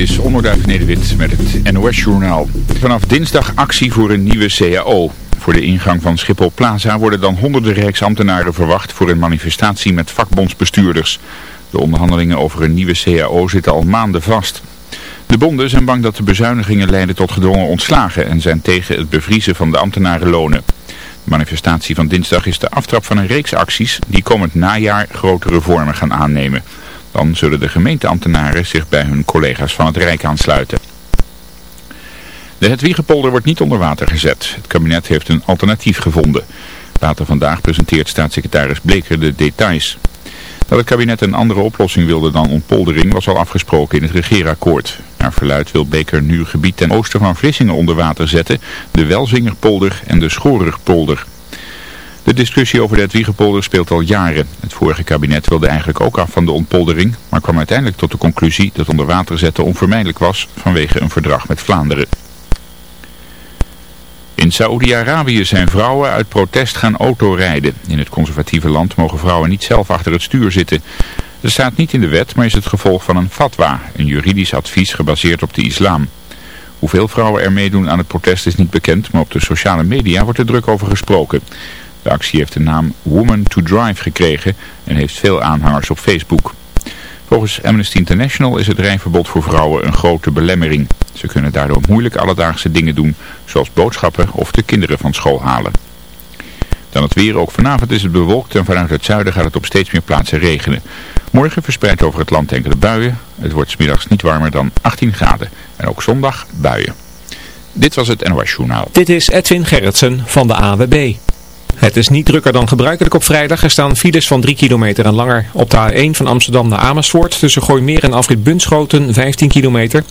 is Onderduif Nederwit met het NOS-journaal. Vanaf dinsdag actie voor een nieuwe CAO. Voor de ingang van Schiphol Plaza worden dan honderden rijksambtenaren verwacht voor een manifestatie met vakbondsbestuurders. De onderhandelingen over een nieuwe CAO zitten al maanden vast. De bonden zijn bang dat de bezuinigingen leiden tot gedwongen ontslagen en zijn tegen het bevriezen van de ambtenarenlonen. De manifestatie van dinsdag is de aftrap van een reeks acties die komend najaar grotere vormen gaan aannemen. Dan zullen de gemeenteambtenaren zich bij hun collega's van het Rijk aansluiten. De Hetwiegepolder wordt niet onder water gezet. Het kabinet heeft een alternatief gevonden. Later vandaag presenteert staatssecretaris Bleker de details. Dat het kabinet een andere oplossing wilde dan ontpoldering was al afgesproken in het regeerakkoord. Naar verluid wil Beker nu gebied ten oosten van Vlissingen onder water zetten, de Welzingerpolder en de Schorerpolder. De discussie over de Edwiegepolder speelt al jaren. Het vorige kabinet wilde eigenlijk ook af van de ontpoldering, maar kwam uiteindelijk tot de conclusie dat onder water zetten onvermijdelijk was vanwege een verdrag met Vlaanderen. In Saoedi-Arabië zijn vrouwen uit protest gaan autorijden. In het conservatieve land mogen vrouwen niet zelf achter het stuur zitten. Dat staat niet in de wet, maar is het gevolg van een fatwa, een juridisch advies gebaseerd op de islam. Hoeveel vrouwen er meedoen aan het protest is niet bekend, maar op de sociale media wordt er druk over gesproken. De actie heeft de naam Woman to Drive gekregen en heeft veel aanhangers op Facebook. Volgens Amnesty International is het rijverbod voor vrouwen een grote belemmering. Ze kunnen daardoor moeilijk alledaagse dingen doen, zoals boodschappen of de kinderen van school halen. Dan het weer, ook vanavond is het bewolkt en vanuit het zuiden gaat het op steeds meer plaatsen regenen. Morgen verspreid over het land enkele buien. Het wordt smiddags niet warmer dan 18 graden. En ook zondag buien. Dit was het NOS Journaal. Dit is Edwin Gerritsen van de AWB. Het is niet drukker dan gebruikelijk op vrijdag. Er staan files van 3 kilometer en langer. Op de A1 van Amsterdam naar Amersfoort tussen Gooimeer en Afrit Bunschoten 15 kilometer.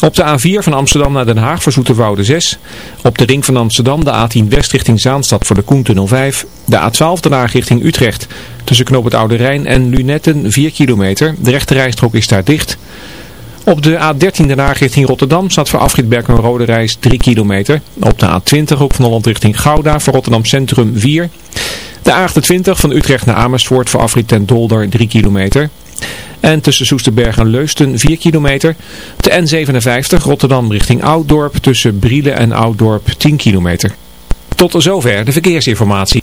Op de A4 van Amsterdam naar Den Haag voor Zoeterwoude 6. Op de ring van Amsterdam de A10 West richting Zaanstad voor de Koentunnel 5. De A12 Den Haag richting Utrecht. Tussen Knoop het Oude Rijn en Lunetten 4 kilometer. De rechte rijstrook is daar dicht. Op de A13 Den Haag richting Rotterdam staat voor afrit Berk een rode reis 3 kilometer. Op de A20 ook van Holland richting Gouda voor Rotterdam Centrum 4. De A28 van Utrecht naar Amersfoort voor afrit ten Dolder 3 kilometer. En tussen Soesterberg en Leusten 4 kilometer. De N57 Rotterdam richting Ouddorp tussen Brielen en Ouddorp 10 kilometer. Tot zover de verkeersinformatie.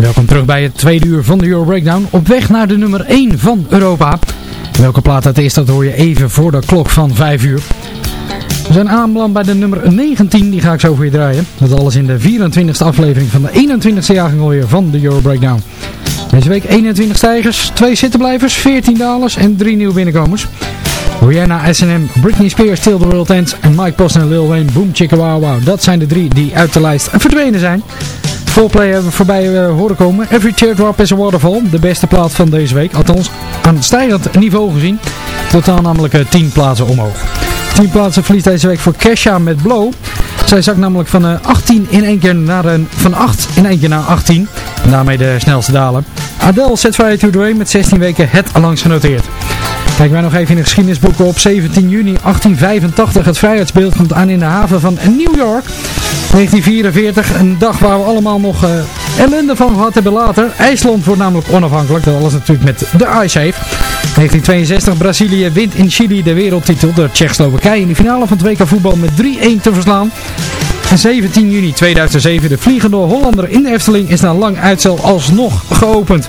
Welkom terug bij het tweede uur van de Euro Breakdown. Op weg naar de nummer 1 van Europa. Welke plaat dat is, dat hoor je even voor de klok van 5 uur. We zijn aanbeland bij de nummer 19, die ga ik zo voor je draaien. Dat alles in de 24e aflevering van de 21e jaargang alweer van de Euro Breakdown. Deze week 21 stijgers, 2 zittenblijvers, 14 dalers en 3 nieuwe binnenkomers. Rihanna, S&M, Britney Spears, Till the World Ends en Mike Post en Lil Wayne, Boom Chicka Wow Wow. Dat zijn de drie die uit de lijst verdwenen zijn. Volplay hebben we voorbij eh, horen komen. Every Teardrop is a Waterfall. De beste plaat van deze week. Althans, aan het stijgend niveau gezien. Totaal namelijk eh, 10 plaatsen omhoog. 10 plaatsen verlies deze week voor Kesha met Blow. Zij zakt namelijk van, eh, uh, 18 in één keer naar, een van 8 in één keer naar 18. En daarmee de snelste dalen. Adele zet Fire to the met 16 weken het langs genoteerd. Kijk wij nog even in de geschiedenisboeken op 17 juni 1885. Het vrijheidsbeeld komt aan in de haven van New York. 1944, een dag waar we allemaal nog eh, ellende van gehad hebben later. IJsland wordt namelijk onafhankelijk, dat alles natuurlijk met de Ice heeft. 1962, Brazilië wint in Chili de wereldtitel door Tsjechoslowakije in de finale van het weekend voetbal met 3-1 te verslaan. En 17 juni 2007, de vliegende Hollander in de Efteling is na lang uitstel alsnog geopend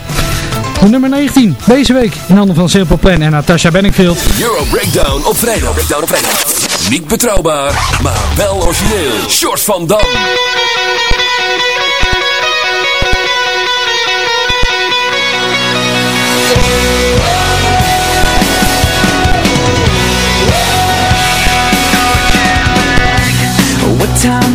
nummer 19. Deze week in handen van Simple Plan en Natasha Benningfield. Euro Breakdown op vrijdag. Breakdown op vrijdag. Niet betrouwbaar, maar wel origineel. George van Dam. What time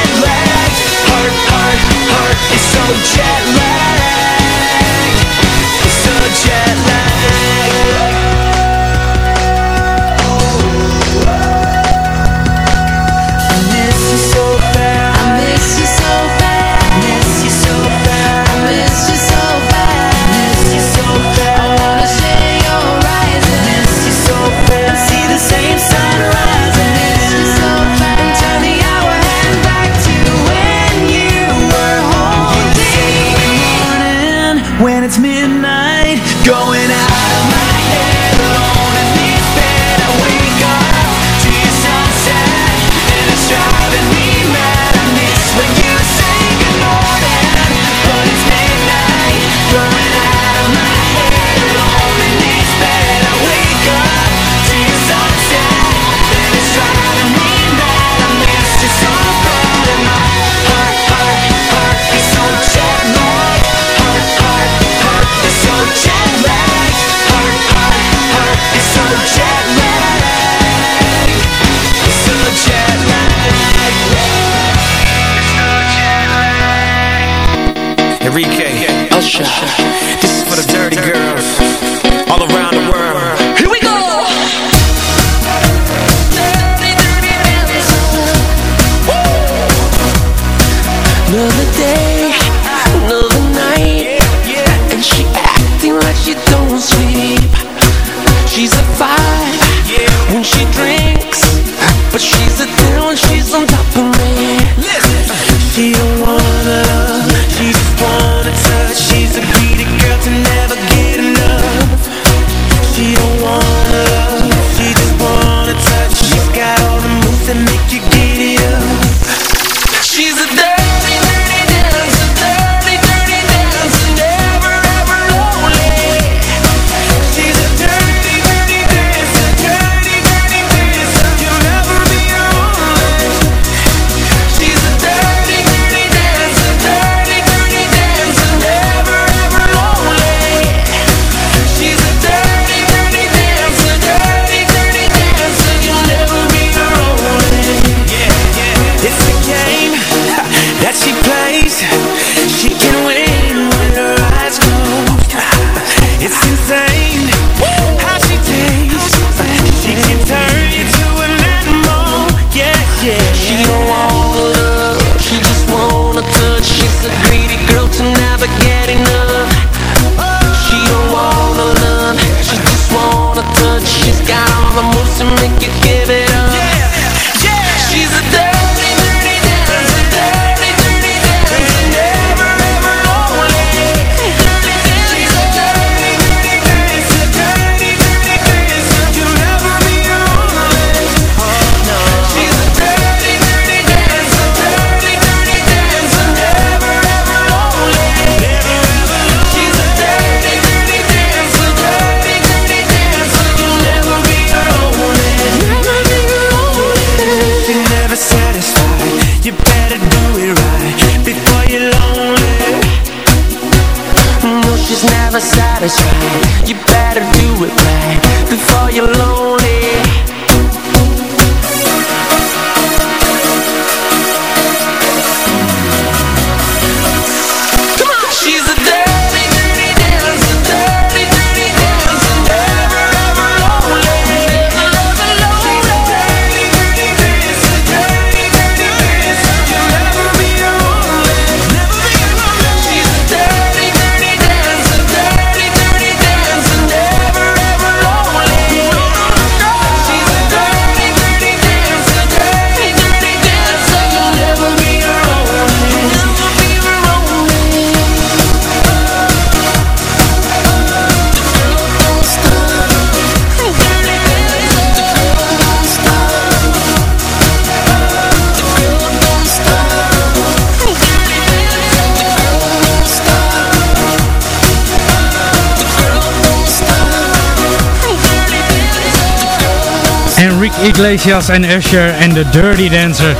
Iglesias en Asher en de Dirty Dancer.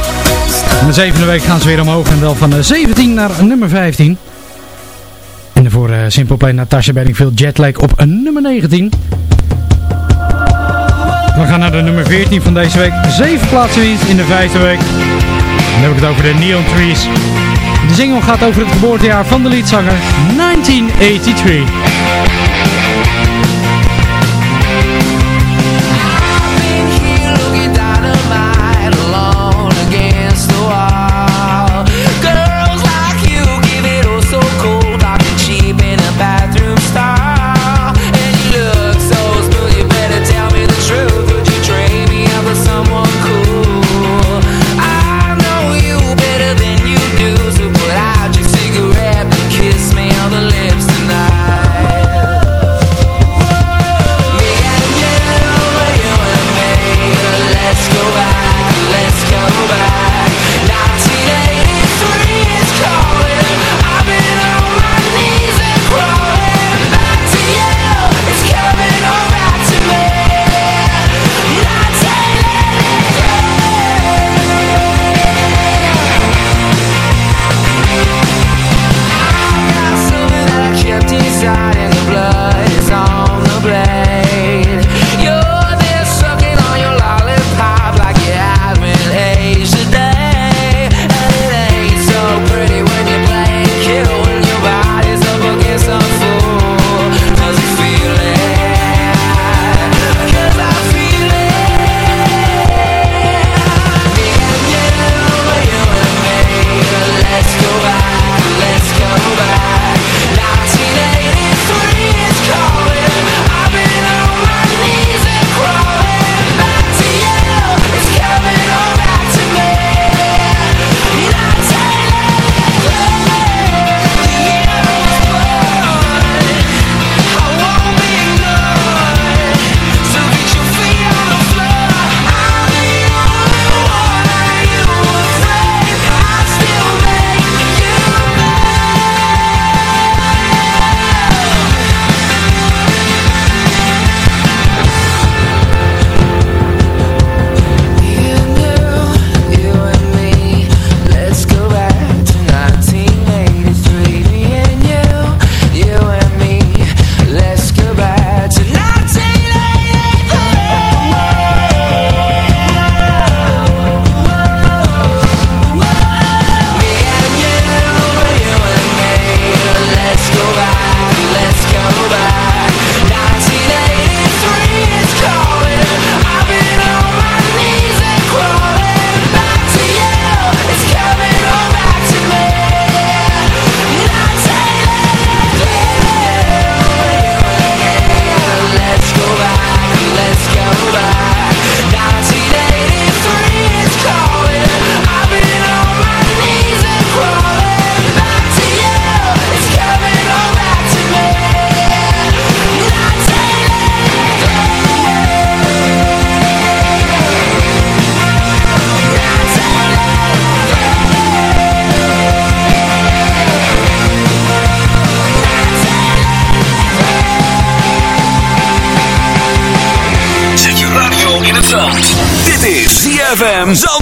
In de zevende week gaan ze weer omhoog en wel van eh, 17 naar nummer 15. En voor uh, Simple Play Natasha Bedingfield Jetlag op eh, nummer 19. We gaan naar de nummer 14 van deze week. Zeven plaatsen winst in de vijfde week. Dan heb ik het over de Neon Trees. De single gaat over het geboortejaar van de liedzanger 1983.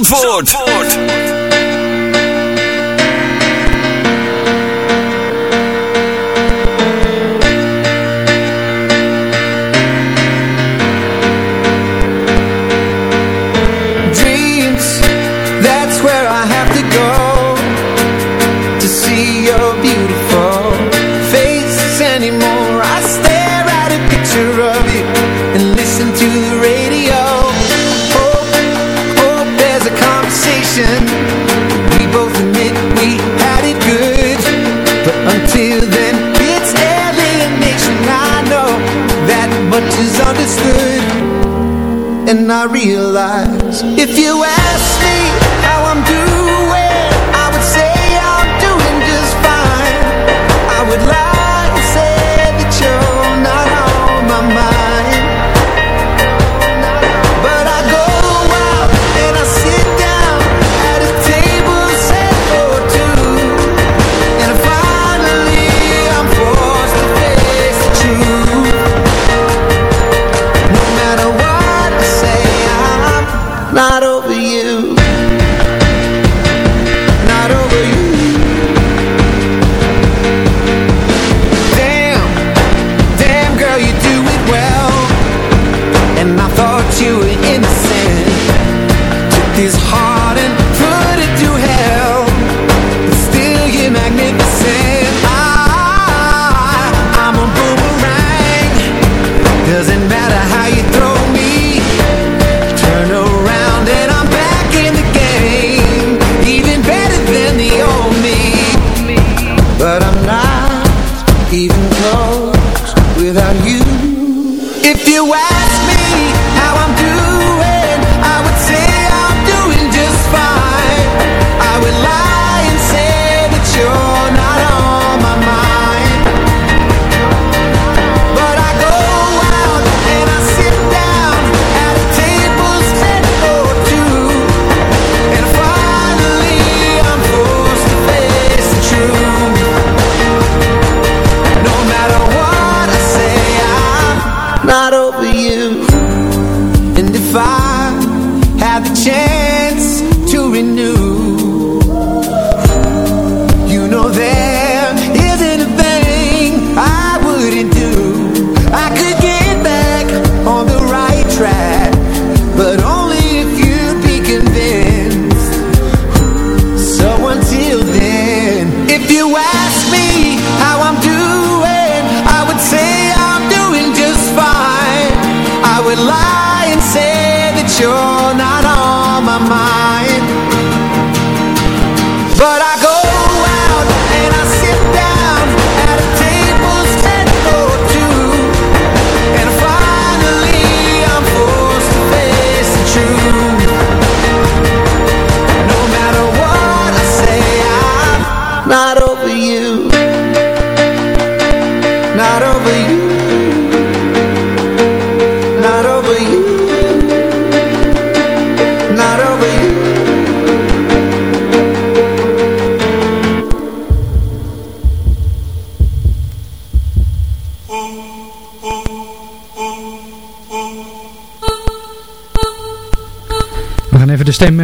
Zandvoort.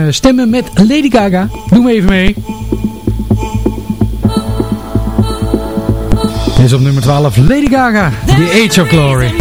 Eh, stemmen met Lady Gaga. Doe me even mee. Dit is op nummer 12 Lady Gaga, The Age of Glory.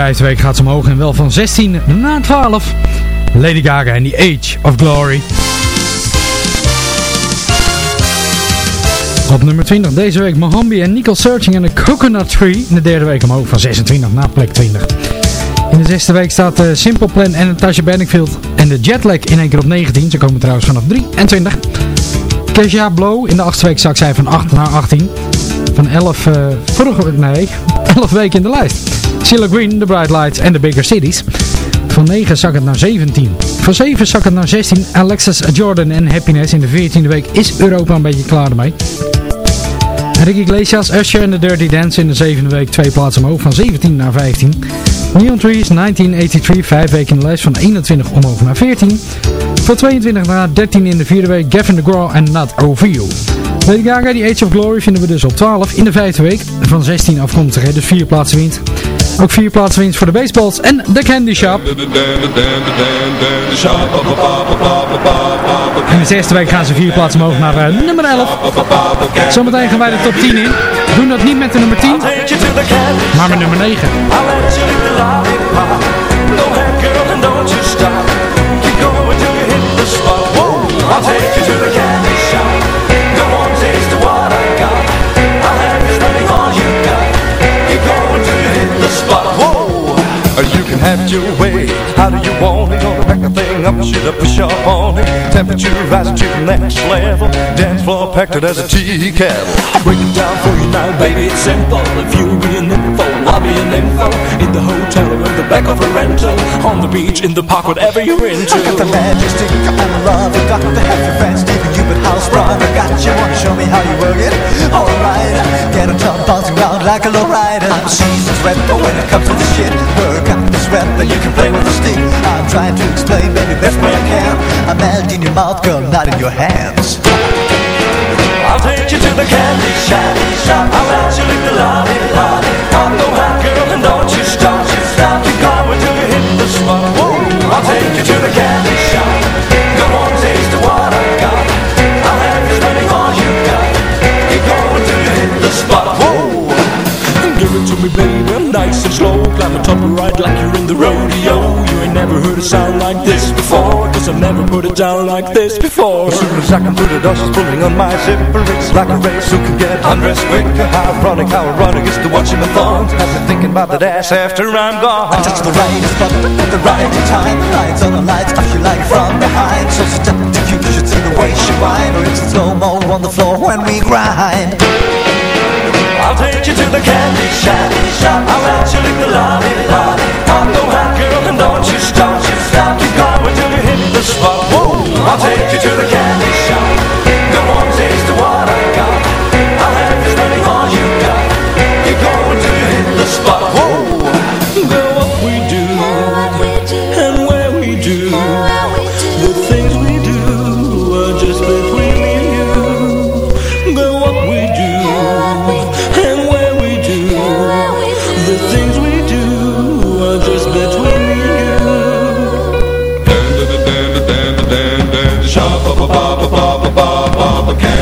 Vijfde week gaat ze omhoog en wel van 16 naar 12. Lady Gaga en The Age of Glory. Op nummer 20 deze week Mohambi en Nicole Searching en The Coconut Tree. In de derde week omhoog van 26 naar plek 20. In de zesde week staat uh, Simple Plan en Natasha Bedingfield en de Jetlag in één keer op 19. Ze komen trouwens vanaf 3 en 20. Kesha Blow in de achtste week zak zij van 8 naar 18. Van 11, uh, vorige, nee, 11 weken in de lijst. Cilla Green, The Bright Lights en The Bigger Cities. Van 9 zak het naar 17. Van 7 zak het naar 16. Alexis Jordan en Happiness in de 14e week is Europa een beetje klaar ermee. Ricky Iglesias, Usher en The Dirty Dance in de zevende week twee plaatsen omhoog van 17 naar 15. Neon Trees 1983, vijf weken in de lijst van 21 omhoog naar 14. Van 22 naar 13 in de vierde week Gavin DeGraw en Not Over You. Lady Gaga, die Age of Glory vinden we dus op 12 in de vijfde week. Van 16 afkomstig, dus vier plaatsen wint. Ook vier plaatsen winst voor de baseballs en de Candy Shop. In de zesde week gaan ze vier plaatsen omhoog naar uh, nummer 11. Zometeen gaan wij de top 10 in. Doen dat niet met de nummer 10, maar met nummer 9. I'll take you to the have your way. How do you want it? Gonna pack the thing up, should I push up on it? Temperature rising to the next level. Dance floor packed it as a tea kettle. Break it down for you now, baby, it's simple. If you be an info, I'll be an info. In the hotel or in the back of a rental. On the beach, in the park, whatever you're into. I got the stick, I'm in love. You got to have your friends, Steven, you but house brother. Got you, wanna show me how you work it? Alright, get a tongue bouncing around like a low rider I'm a seasoned but when it comes to the shit. Work out this rep, you can play with the stick I'm trying to explain, baby, best way I can I'm melt in your mouth, girl, not in your hands I'll take you to the candy shop. I'll let you lick the lolly, lolly. I'm the hot girl and don't you stop, you stop. Keep going till you hit the spot. Whoa. I'll take you to the candy shop. Go on, taste what I got. I'll have you spending all you got. Keep going till you hit the spot. Whoa. Give it to me, baby, nice and slow Climb on top and ride like you're in the rodeo. You ain't never heard a sound like this before Cause I've never put it down like this before. As soon as I come through the door, she's pulling on my zipper It's like a race who can get undressed quicker. How ironic, how ironic is to watching the thongs Got me thinking about that ass after I'm gone. I touch the right spot at the right time. Lights on the lights, I feel like from behind. So seductive, you should see the way she whine. Or it's a slow-mo on the floor when we grind I'll take you to the candy shop. I'll let you lick the lolly. I'm the hot girl and don't you stop. Keep going till you hit the spot. Whoa! I'll take you to the candy shop.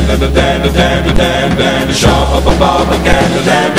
Dan dan dan dan dan dan, shop dam dan dam dam dan.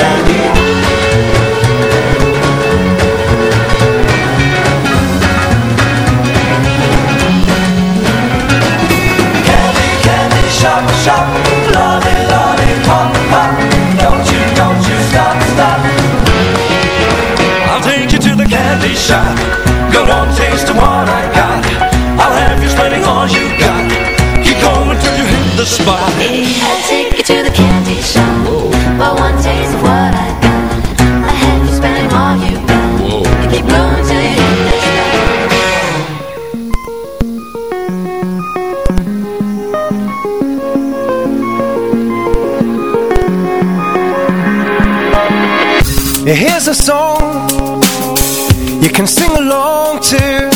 A song you can sing along to.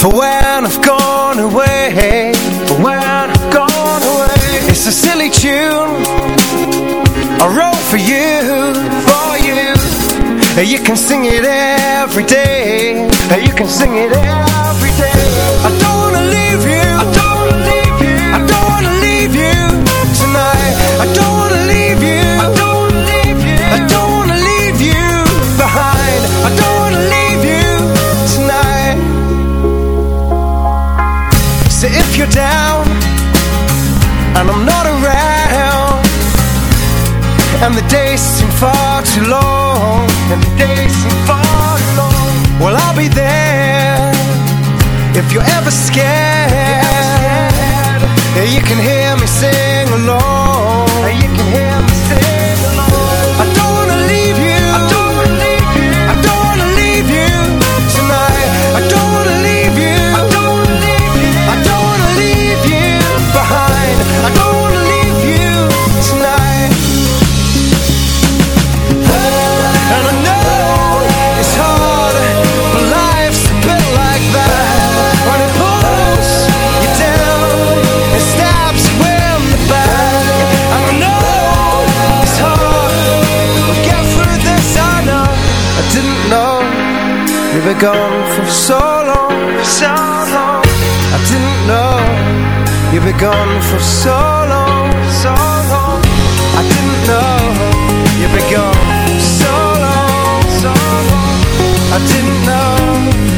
For when I've gone away For when I've gone away It's a silly tune. I wrote for you, for you. You can sing it every day. You can sing it every day you're down and I'm not around, and the days seem far too long, and the days seem far gone for so long, so long. I didn't know you were gone for so long, so long. I didn't know you were gone for so long, so long. I didn't know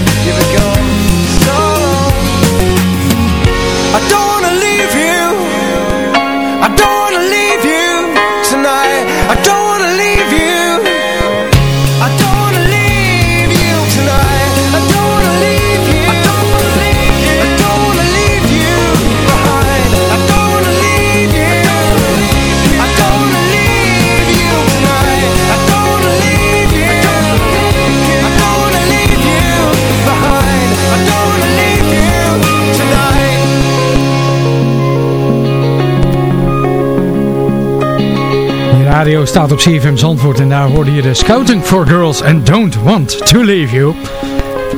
radio staat op CFM Zandvoort en daar hoorde je de Scouting for Girls and Don't Want to Leave You.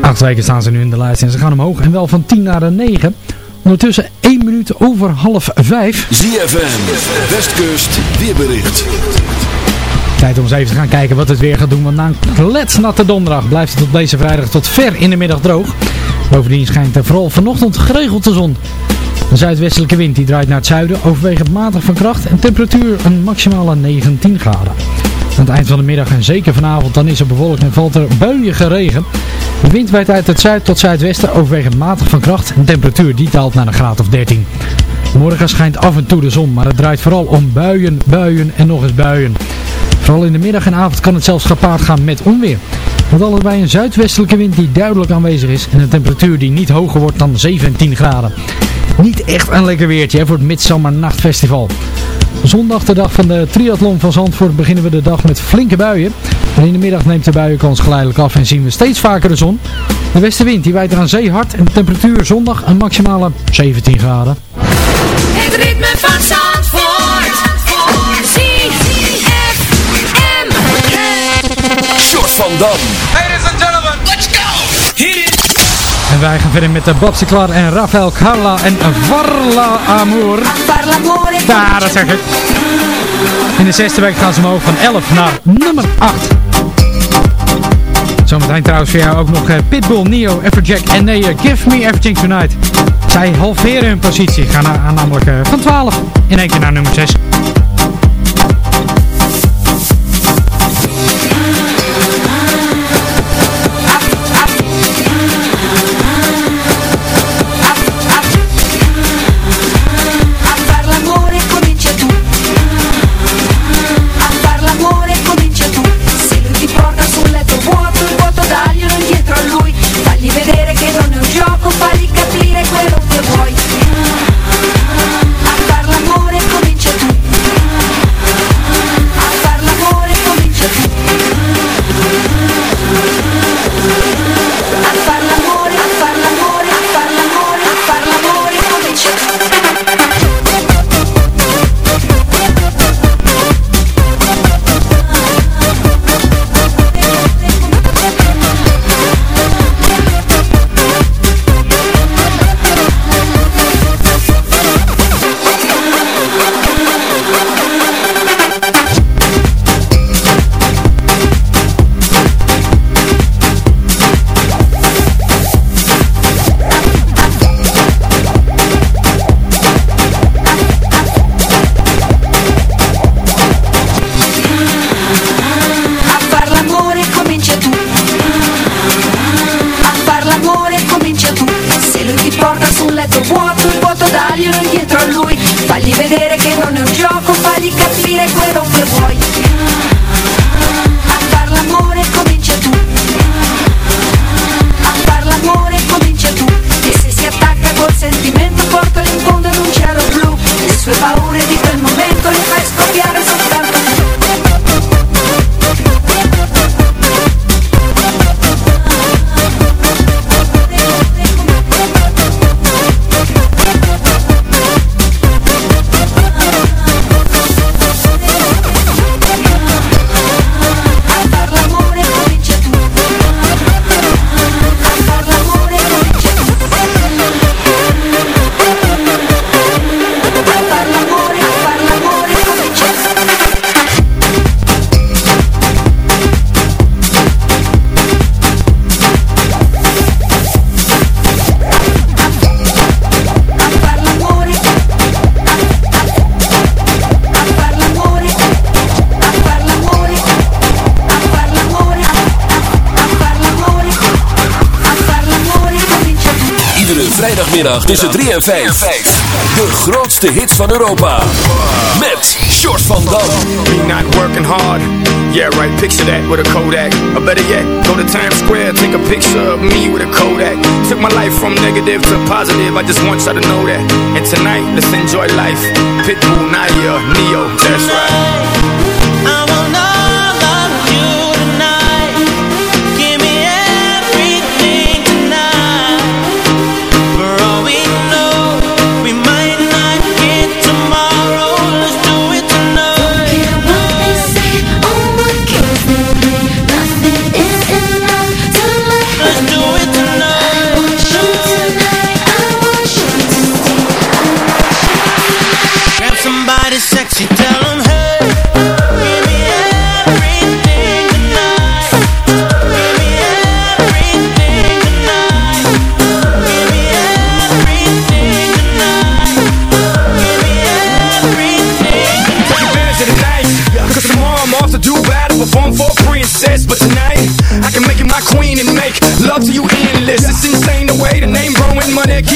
Acht weken staan ze nu in de lijst en ze gaan omhoog en wel van 10 naar de 9. Ondertussen 1 minuut over half 5. ZFM, Westkust, weerbericht. Tijd om eens even te gaan kijken wat het weer gaat doen. Want na een kletsnatte donderdag blijft het op deze vrijdag tot ver in de middag droog. Bovendien schijnt er vooral vanochtend geregeld de zon. De zuidwestelijke wind die draait naar het zuiden, overwegend matig van kracht en temperatuur een maximale 19 graden. Aan het eind van de middag en zeker vanavond dan is er bewolkt en valt er buiige regen. De wind waait uit het zuid tot zuidwesten overwegend matig van kracht en temperatuur die daalt naar een graad of 13. Morgen schijnt af en toe de zon, maar het draait vooral om buien, buien en nog eens buien. Vooral in de middag en avond kan het zelfs gepaard gaan met onweer. Want allebei een zuidwestelijke wind die duidelijk aanwezig is en een temperatuur die niet hoger wordt dan 17 graden. Niet echt een lekker weertje voor het Midsummer Nachtfestival. Zondag, de dag van de triathlon van Zandvoort, beginnen we de dag met flinke buien. En in de middag neemt de buienkans geleidelijk af en zien we steeds vaker de zon. De westenwind die er aan zee hard en de temperatuur zondag een maximale 17 graden. Het ritme van Zandvoort. Van Dam. Ladies and gentlemen, let's go! Hit it! En wij gaan verder met de Bob Sinclair en Rafael Carla en Varla Amour. Daar, dat zeg ik. In de zesde week gaan ze omhoog van 11 naar nummer 8. Zometeen trouwens voor jou ook nog eh, Pitbull, Neo, Everjack en nee, Give Me Everything Tonight. Zij halveren hun positie, gaan na- namelijk eh, van 12 in één keer naar nummer 6. Vrijdagmiddag tussen 3 en 5. De grootste hits van Europa. Met Short van Dam. Me not working hard. Yeah, right, picture that with a Kodak. Or better yet, go to Times Square, take a picture of me with a Kodak. Took my life from negative to positive, I just want y'all to know that. And tonight, let's enjoy life. Pitbull, Naya, Neo, that's right.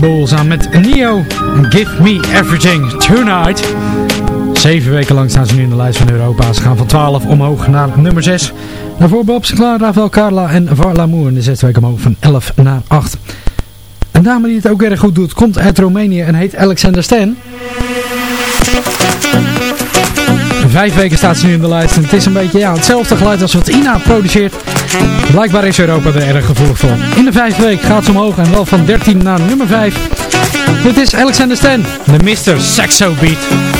Pitbull samen met Neo. Give Me Everything Tonight. Zeven weken lang staan ze nu in de lijst van Europa. Ze gaan van 12 omhoog naar nummer 6. Daarvoor Bob Sinclair, Rafael Carla en Varla. In de zesde week omhoog van 11 naar 8. Een dame die het ook erg goed doet, komt uit Roemenië en heet Alexander Stan. Vijf weken staat ze nu in de lijst en het is een beetje ja, hetzelfde geluid als wat Ina produceert. Blijkbaar is Europa er erg gevoelig voor. In de vijfde week gaat ze omhoog en wel van 13 naar nummer 5. Dit is Alexander Stan, de Mr. Saxo Beat.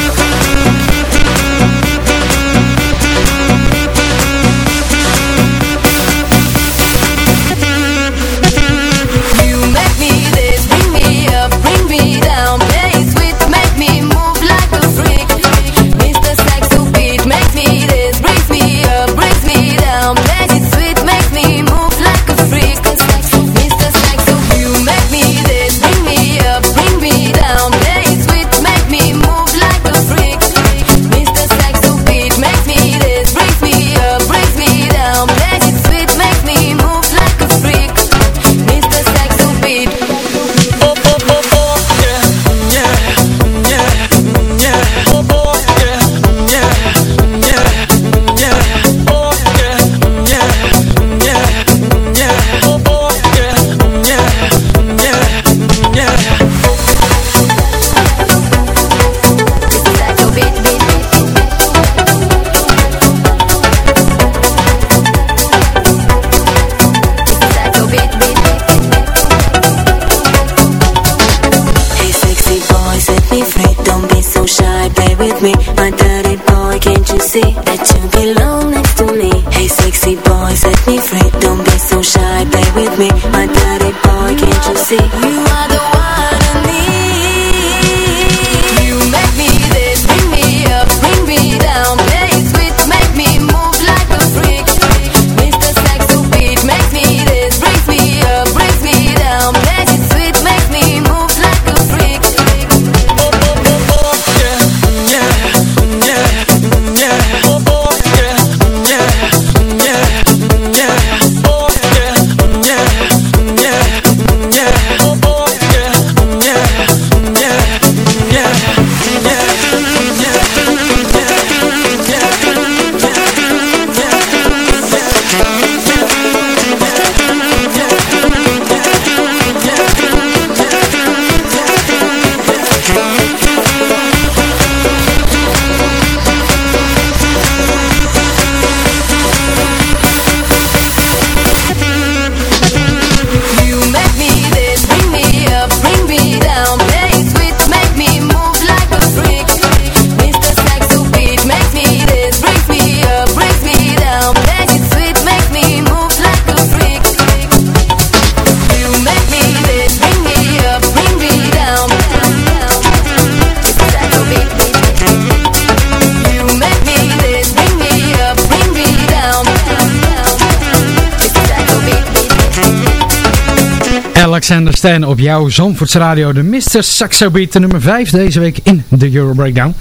Alexander Stan op jouw Zandvoorts Radio, de Mr. Saxo Beat, de nummer 5 deze week in de Euro Breakdown.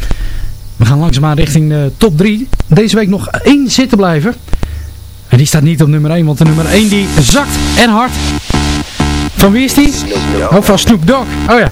We gaan langzaamaan richting de top 3. Deze week nog één zitten blijven. En die staat niet op nummer 1, want de nummer 1 die zakt en hard. Van wie is die? Oh, van Snoop Dogg. Oh ja.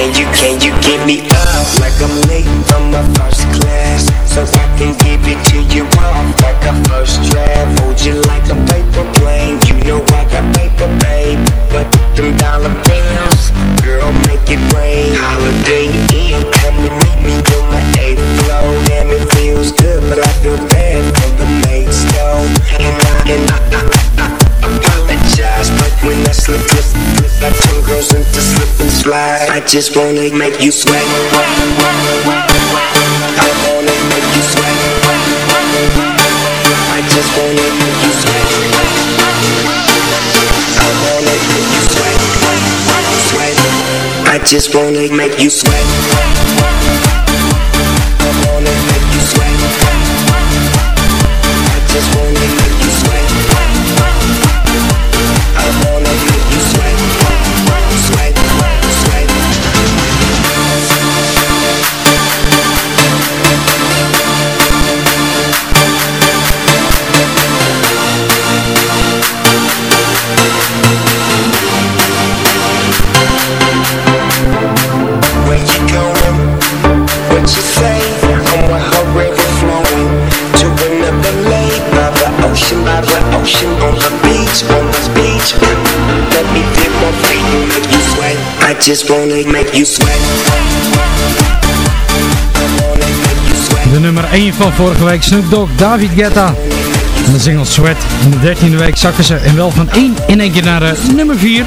Can you, can you give me up like I'm late from my first class? So I can give it to you off like a first draft. Hold you like a paper plane. You know I got paper, babe. But them dollar bills, girl, make it rain. Holiday Inn, come and meet me on my eighth floor. Damn, it feels good, but I feel bad for the mates, though. And I, and I, I, I apologize, but when I slip, I girls into slip and slide. I just wanna make you sweat. I wanna make you sweat. I just wanna make you sweat. I wanna make you sweat. Sweat. I just wanna make you sweat. Just wanna make you sweat. De nummer 1 van vorige week, Snoop Dogg, David Guetta. En de single Sweat. In de 13e week zakken ze en wel van 1 in één keer naar eh, nummer 4.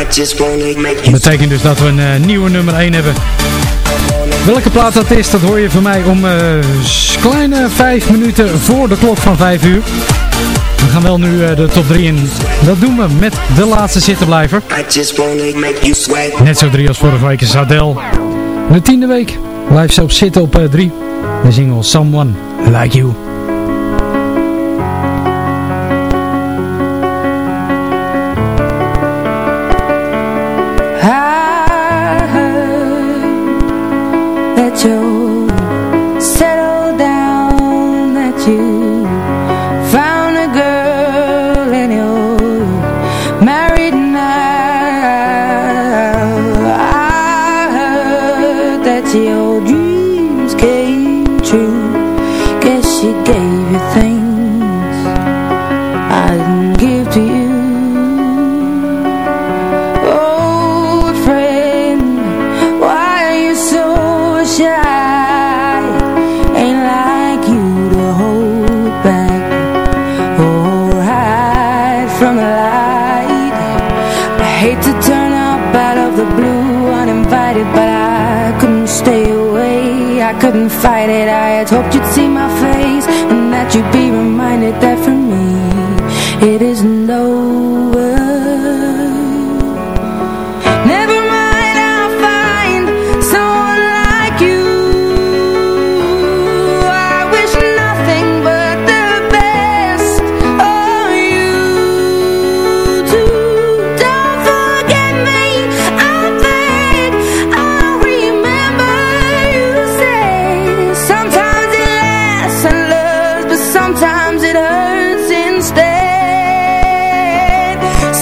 I just wanna make Dat betekent dus dat we een eh, nieuwe nummer 1 hebben. Welke plaat dat is, dat hoor je van mij om s- kleine 5 minuten voor de klok van 5 uur. We gaan wel nu eh, de top 3 in. Dat doen we met de laatste zittenblijver. Net zo 3 als vorige week is Adele. De tiende week blijft ze op zitten op 3. De single Someone Like You.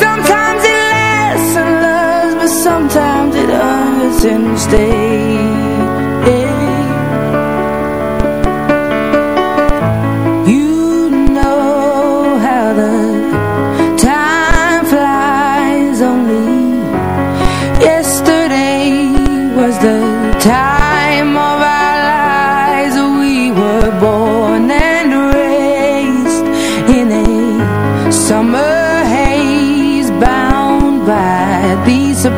Sometimes it lasts and loves, but sometimes it hurts instead.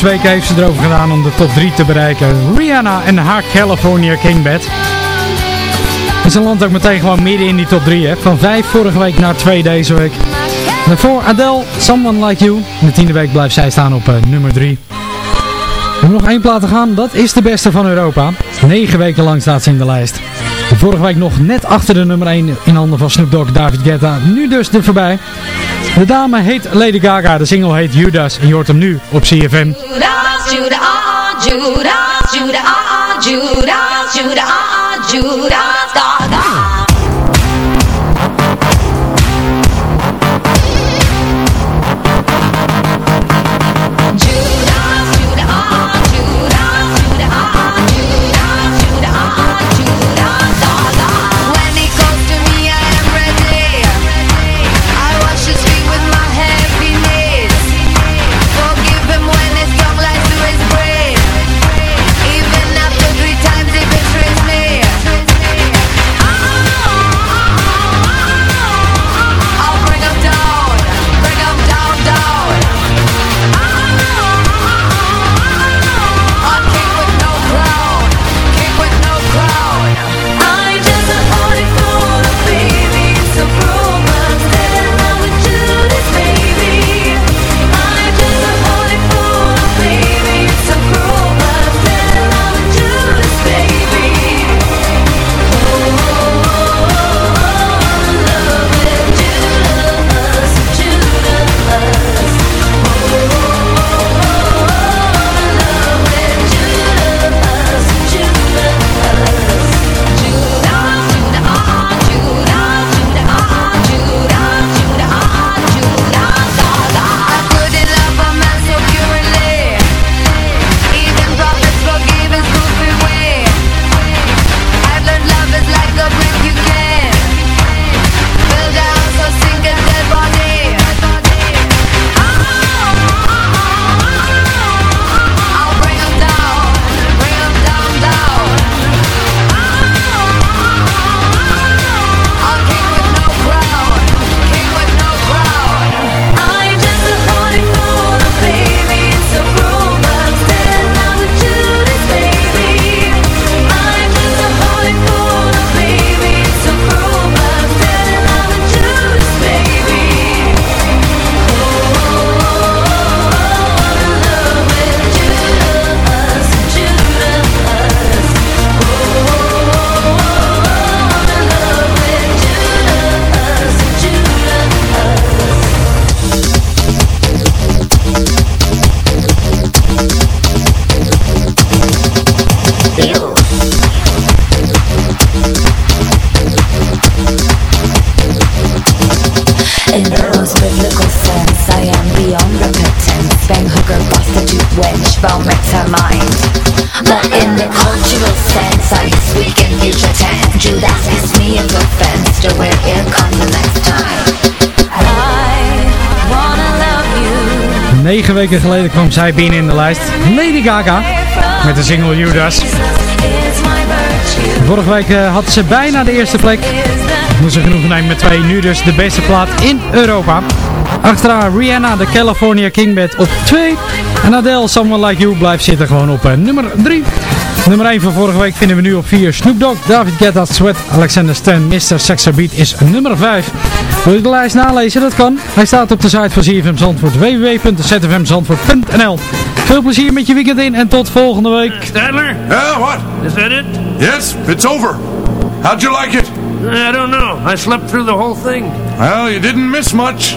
Zes weken heeft ze erover gedaan om de top 3 te bereiken. Rihanna en haar California King Bed. En ze landt ook meteen gewoon midden in die top 3. Hè? Van 5 vorige week naar 2 deze week. Daarvoor Adele, Someone Like You. In de tiende week blijft zij staan op uh, nummer 3. We nog één plaat te gaan. Dat is de beste van Europa. 9 weken lang staat ze in de lijst. Vorige week nog net achter de nummer 1 in handen van Snoop Dogg, David Guetta. Nu dus er voorbij. De dame heet Lady Gaga, de single heet Judas en je hoort hem nu op CFM. Judas, Judas, Judas, Judas, Judas, Judas. Weken geleden kwam zij binnen in de lijst. Lady Gaga met de single Judas. Vorige week eh, had ze bijna de eerste plek. Moest ze genoeg nemen met twee. Nu dus de beste plaat in Europa. Achteraan Rihanna, de California King Bed op 2. En Adele, Someone Like You blijft zitten gewoon op eh, nummer 3. Nummer 1 van vorige week vinden we nu op 4. Snoop Dogg, David Guetta, Sweat, Alexander Stan, Mr. Sexer Beat is nummer 5. Wil je de lijst nalezen? Dat kan. Hij staat op de site van ZFM Zandvoort. www.zfmzandvoort.nl Veel plezier met je weekend in en tot volgende week. Stadler? Yeah, what? Is that it? Yes, it's over. How'd you like it? I don't know. I slept through the whole thing. Well, you didn't miss much.